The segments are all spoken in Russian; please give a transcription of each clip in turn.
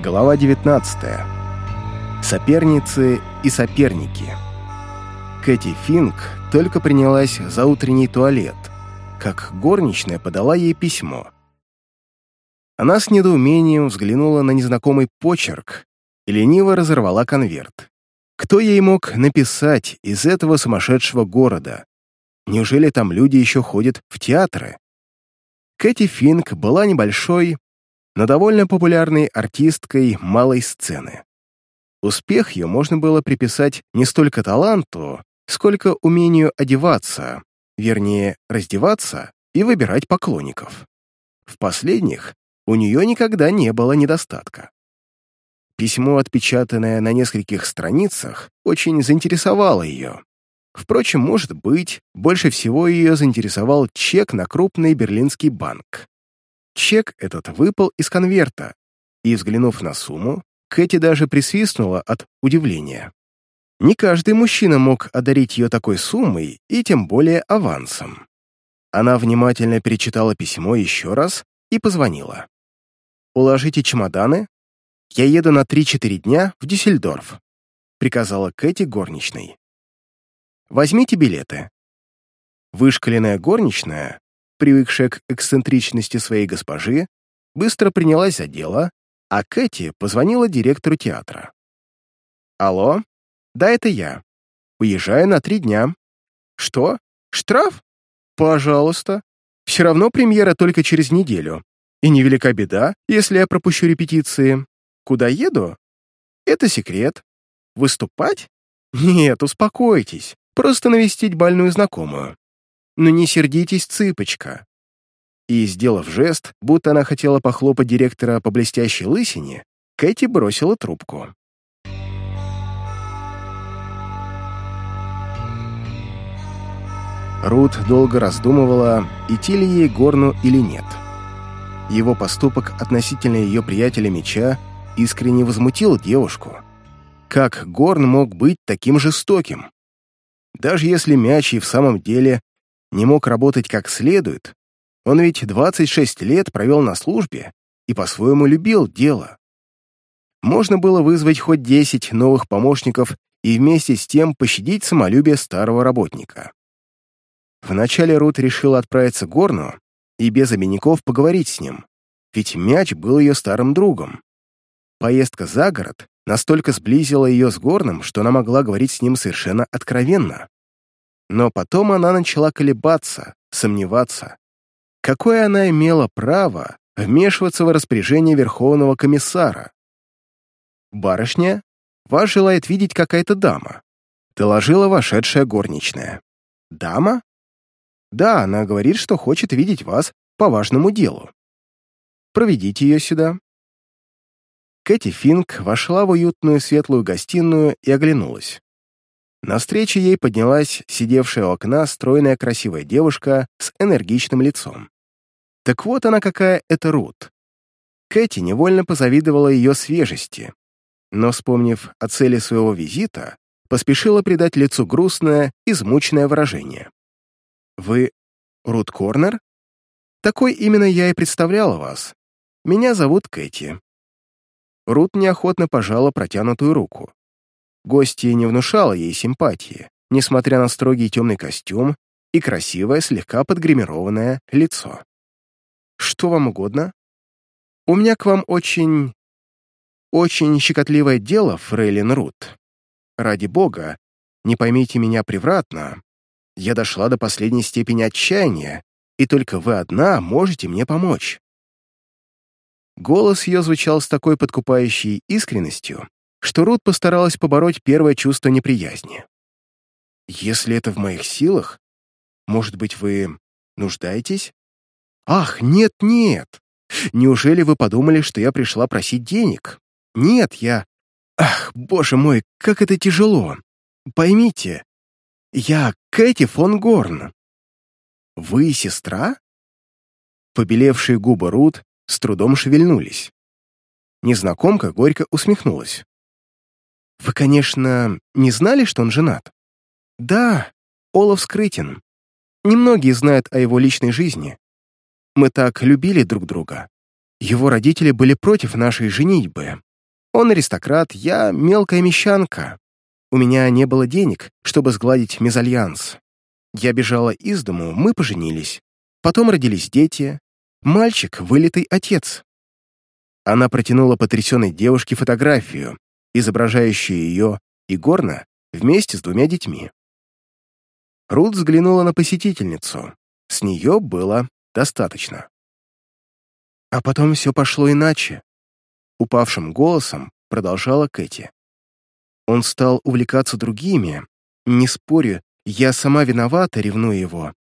Глава 19. Соперницы и соперники. Кэти Финк только принялась за утренний туалет, как горничная подала ей письмо. Она с недоумением взглянула на незнакомый почерк и лениво разорвала конверт. Кто ей мог написать из этого сумасшедшего города? Неужели там люди еще ходят в театры? Кэти Финк была небольшой, но довольно популярной артисткой малой сцены. Успех ее можно было приписать не столько таланту, сколько умению одеваться, вернее, раздеваться и выбирать поклонников. В последних у нее никогда не было недостатка. Письмо, отпечатанное на нескольких страницах, очень заинтересовало ее. Впрочем, может быть, больше всего ее заинтересовал чек на крупный берлинский банк. Чек этот выпал из конверта, и, взглянув на сумму, Кэти даже присвистнула от удивления. Не каждый мужчина мог одарить ее такой суммой и тем более авансом. Она внимательно перечитала письмо еще раз и позвонила. «Уложите чемоданы. Я еду на 3-4 дня в Дюссельдорф», приказала Кэти горничной. «Возьмите билеты». Вышкаленная горничная привыкшая к эксцентричности своей госпожи, быстро принялась за дело, а Кэти позвонила директору театра. «Алло? Да, это я. Уезжаю на три дня. Что? Штраф? Пожалуйста. Все равно премьера только через неделю. И невелика беда, если я пропущу репетиции. Куда еду? Это секрет. Выступать? Нет, успокойтесь. Просто навестить больную знакомую. «Ну не сердитесь, цыпочка!» И, сделав жест, будто она хотела похлопать директора по блестящей лысине, Кэти бросила трубку. Рут долго раздумывала, идти ли ей Горну или нет. Его поступок относительно ее приятеля меча искренне возмутил девушку. Как Горн мог быть таким жестоким? Даже если мяч и в самом деле не мог работать как следует, он ведь 26 лет провел на службе и по-своему любил дело. Можно было вызвать хоть 10 новых помощников и вместе с тем пощадить самолюбие старого работника. Вначале Рут решила отправиться к Горну и без обиняков поговорить с ним, ведь мяч был ее старым другом. Поездка за город настолько сблизила ее с Горном, что она могла говорить с ним совершенно откровенно. Но потом она начала колебаться, сомневаться. Какое она имела право вмешиваться в распоряжение Верховного комиссара? «Барышня, вас желает видеть какая-то дама», — доложила вошедшая горничная. «Дама?» «Да, она говорит, что хочет видеть вас по важному делу. Проведите ее сюда». Кэти Финк вошла в уютную светлую гостиную и оглянулась. Навстречу ей поднялась сидевшая у окна стройная красивая девушка с энергичным лицом. Так вот она какая это Рут. Кэти невольно позавидовала ее свежести, но, вспомнив о цели своего визита, поспешила придать лицу грустное, измученное выражение. «Вы Рут Корнер? Такой именно я и представляла вас. Меня зовут Кэти». Рут неохотно пожала протянутую руку. Гостья не внушала ей симпатии, несмотря на строгий темный костюм и красивое, слегка подгримированное лицо. «Что вам угодно? У меня к вам очень... очень щекотливое дело, фрейлин Рут. Ради бога, не поймите меня превратно. Я дошла до последней степени отчаяния, и только вы одна можете мне помочь». Голос ее звучал с такой подкупающей искренностью, что Рут постаралась побороть первое чувство неприязни. «Если это в моих силах, может быть, вы нуждаетесь?» «Ах, нет-нет! Неужели вы подумали, что я пришла просить денег? Нет, я... Ах, боже мой, как это тяжело! Поймите, я Кэти фон Горн». «Вы сестра?» Побелевшие губы Рут с трудом шевельнулись. Незнакомка горько усмехнулась. Вы, конечно, не знали, что он женат? Да, Олаф скрытен. Немногие знают о его личной жизни. Мы так любили друг друга. Его родители были против нашей женитьбы, Он аристократ, я мелкая мещанка. У меня не было денег, чтобы сгладить мезальянс. Я бежала из дому, мы поженились. Потом родились дети. Мальчик — вылитый отец. Она протянула потрясенной девушке фотографию, изображающую ее и Горна вместе с двумя детьми. Рут взглянула на посетительницу. С нее было достаточно. А потом все пошло иначе. Упавшим голосом продолжала Кэти. Он стал увлекаться другими. Не спорю, я сама виновата, ревную его.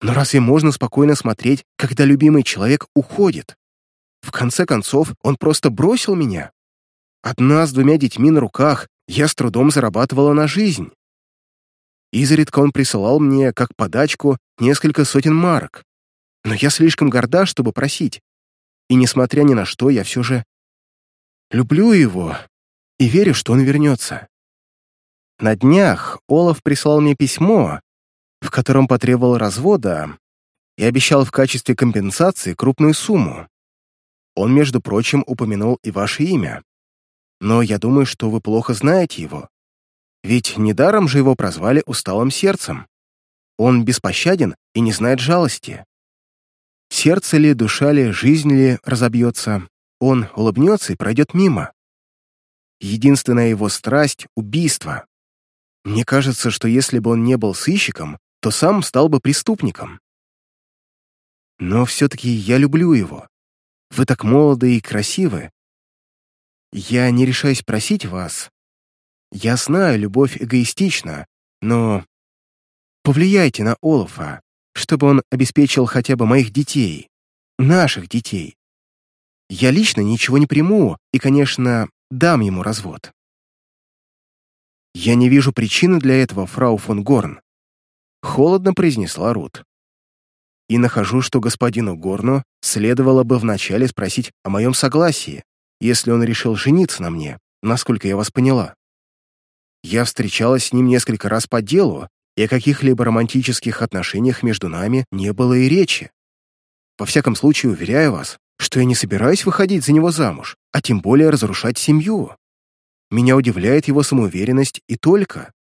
Но разве можно спокойно смотреть, когда любимый человек уходит? В конце концов, он просто бросил меня. Одна с двумя детьми на руках, я с трудом зарабатывала на жизнь. Изредка он присылал мне, как подачку, несколько сотен марок. Но я слишком горда, чтобы просить. И, несмотря ни на что, я все же люблю его и верю, что он вернется. На днях Олаф прислал мне письмо, в котором потребовал развода и обещал в качестве компенсации крупную сумму. Он, между прочим, упомянул и ваше имя. Но я думаю, что вы плохо знаете его. Ведь недаром же его прозвали усталым сердцем. Он беспощаден и не знает жалости. Сердце ли, душа ли, жизнь ли разобьется, он улыбнется и пройдет мимо. Единственная его страсть — убийство. Мне кажется, что если бы он не был сыщиком, то сам стал бы преступником. Но все-таки я люблю его. Вы так молоды и красивы. Я не решаюсь просить вас. Я знаю, любовь эгоистична, но повлияйте на Олафа, чтобы он обеспечил хотя бы моих детей, наших детей. Я лично ничего не приму и, конечно, дам ему развод. Я не вижу причины для этого, фрау фон Горн, холодно произнесла Рут. И нахожу, что господину Горну следовало бы вначале спросить о моем согласии, если он решил жениться на мне, насколько я вас поняла. Я встречалась с ним несколько раз по делу, и о каких-либо романтических отношениях между нами не было и речи. Во всяком случае, уверяю вас, что я не собираюсь выходить за него замуж, а тем более разрушать семью. Меня удивляет его самоуверенность и только.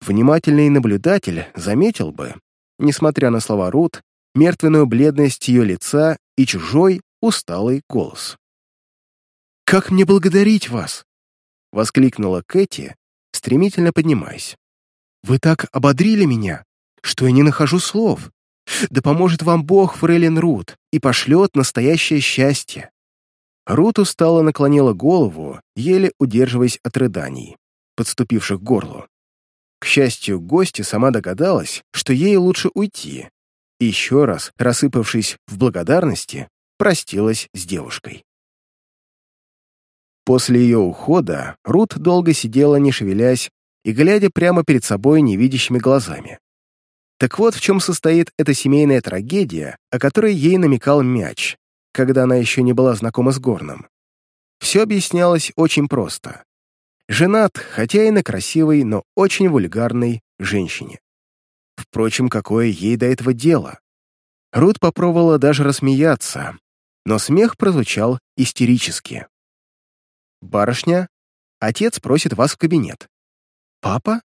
Внимательный наблюдатель заметил бы, несмотря на слова Рут, мертвенную бледность ее лица и чужой, усталый голос. «Как мне благодарить вас?» — воскликнула Кэти, стремительно поднимаясь. «Вы так ободрили меня, что я не нахожу слов. Да поможет вам Бог, фрейлин Рут, и пошлет настоящее счастье». Рут устало наклонила голову, еле удерживаясь от рыданий, подступивших к горлу. К счастью, гостья сама догадалась, что ей лучше уйти, и еще раз, рассыпавшись в благодарности, простилась с девушкой. После ее ухода Рут долго сидела, не шевелясь, и глядя прямо перед собой невидящими глазами. Так вот в чем состоит эта семейная трагедия, о которой ей намекал мяч, когда она еще не была знакома с Горном. Все объяснялось очень просто. Женат, хотя и на красивой, но очень вульгарной женщине. Впрочем, какое ей до этого дело? Рут попробовала даже рассмеяться, но смех прозвучал истерически. «Барышня, отец просит вас в кабинет». «Папа?»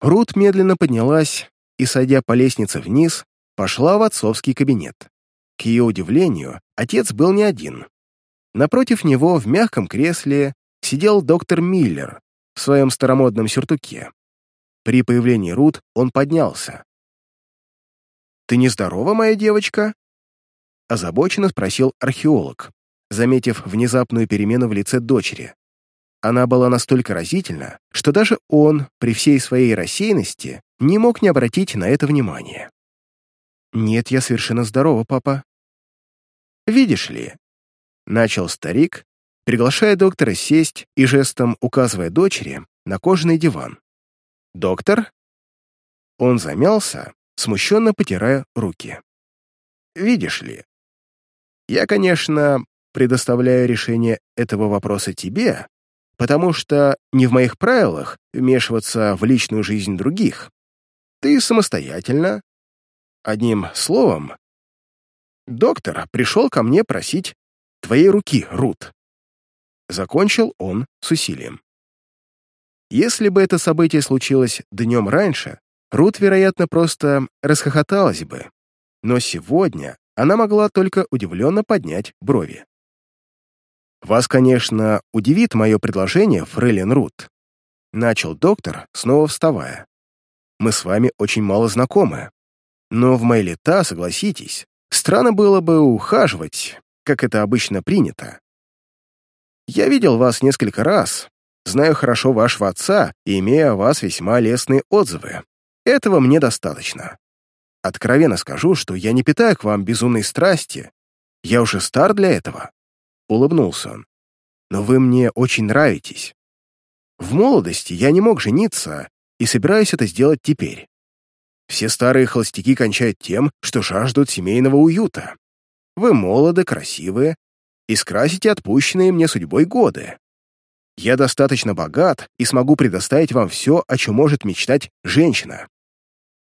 Рут медленно поднялась и, сойдя по лестнице вниз, пошла в отцовский кабинет. К ее удивлению, отец был не один. Напротив него в мягком кресле сидел доктор Миллер в своем старомодном сюртуке. При появлении Рут он поднялся. «Ты нездорова, моя девочка?» Озабоченно спросил археолог, заметив внезапную перемену в лице дочери. Она была настолько разительна, что даже он, при всей своей рассеянности, не мог не обратить на это внимание. «Нет, я совершенно здорова, папа». «Видишь ли», — начал старик, приглашая доктора сесть и жестом указывая дочери на кожаный диван. «Доктор?» Он замялся, смущенно потирая руки. «Видишь ли, я, конечно, предоставляю решение этого вопроса тебе, потому что не в моих правилах вмешиваться в личную жизнь других. Ты самостоятельно. Одним словом, доктор пришел ко мне просить твоей руки, Рут!» Закончил он с усилием. Если бы это событие случилось днем раньше, Рут, вероятно, просто расхохоталась бы. Но сегодня она могла только удивленно поднять брови. «Вас, конечно, удивит мое предложение, фрейлин Рут», начал доктор, снова вставая. «Мы с вами очень мало знакомы. Но в мои лета, согласитесь, странно было бы ухаживать, как это обычно принято. Я видел вас несколько раз, знаю хорошо вашего отца и имею о вас весьма лестные отзывы. Этого мне достаточно. Откровенно скажу, что я не питаю к вам безумной страсти. Я уже стар для этого. Улыбнулся он. Но вы мне очень нравитесь. В молодости я не мог жениться и собираюсь это сделать теперь. Все старые холостяки кончают тем, что жаждут семейного уюта. Вы молоды, красивые и скрасите отпущенные мне судьбой годы. Я достаточно богат и смогу предоставить вам все, о чем может мечтать женщина.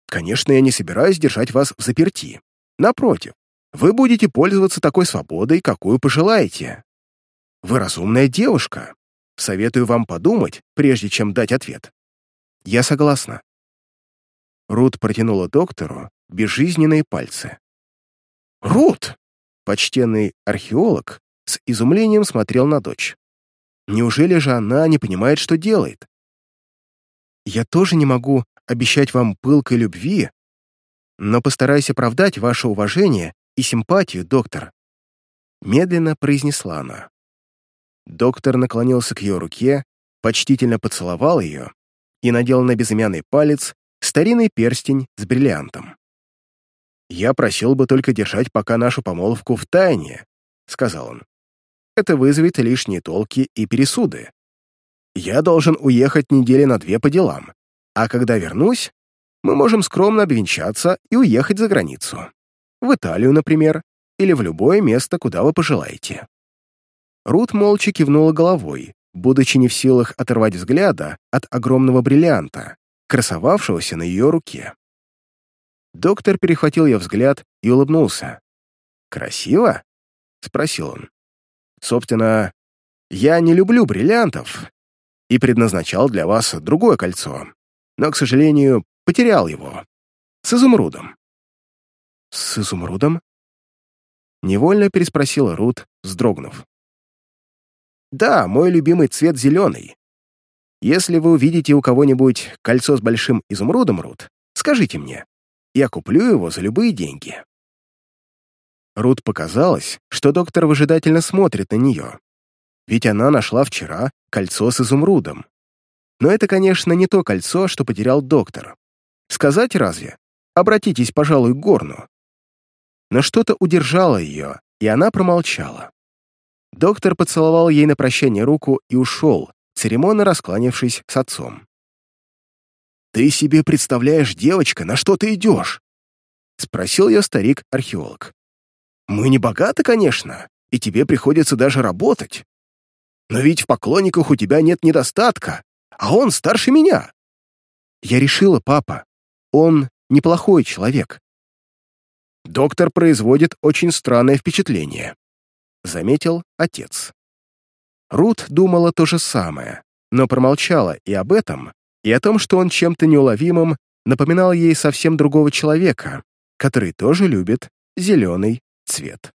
Конечно, я не собираюсь держать вас в заперти. Напротив, вы будете пользоваться такой свободой, какую пожелаете. Вы разумная девушка. Советую вам подумать, прежде чем дать ответ. Я согласна. Рут протянула доктору безжизненные пальцы. «Рут!» Почтенный археолог с изумлением смотрел на дочь. Неужели же она не понимает, что делает? Я тоже не могу обещать вам пылкой любви, но постараюсь оправдать ваше уважение и симпатию, доктор. Медленно произнесла она. Доктор наклонился к ее руке, почтительно поцеловал ее и надел на безымянный палец старинный перстень с бриллиантом. «Я просил бы только держать пока нашу помолвку в тайне», — сказал он. «Это вызовет лишние толки и пересуды. Я должен уехать недели на две по делам, а когда вернусь, мы можем скромно обвенчаться и уехать за границу. В Италию, например, или в любое место, куда вы пожелаете». Рут молча кивнула головой, будучи не в силах оторвать взгляда от огромного бриллианта, красовавшегося на ее руке. Доктор перехватил ее взгляд и улыбнулся. «Красиво?» — спросил он. «Собственно, я не люблю бриллиантов и предназначал для вас другое кольцо, но, к сожалению, потерял его. С изумрудом». «С изумрудом?» Невольно переспросила Рут, вздрогнув. «Да, мой любимый цвет зеленый. Если вы увидите у кого-нибудь кольцо с большим изумрудом, Рут, скажите мне, я куплю его за любые деньги». Рут показалось, что доктор выжидательно смотрит на нее. Ведь она нашла вчера кольцо с изумрудом. Но это, конечно, не то кольцо, что потерял доктор. Сказать разве? Обратитесь, пожалуй, к горну. Но что-то удержало ее, и она промолчала. Доктор поцеловал ей на прощание руку и ушел, церемонно раскланившись с отцом. «Ты себе представляешь, девочка, на что ты идешь?» — спросил я старик-археолог. «Мы не богаты, конечно, и тебе приходится даже работать. Но ведь в поклонниках у тебя нет недостатка, а он старше меня». «Я решила, папа, он неплохой человек». «Доктор производит очень странное впечатление», — заметил отец. Рут думала то же самое, но промолчала и об этом, и о том, что он чем-то неуловимым напоминал ей совсем другого человека, который тоже любит зеленый цвет.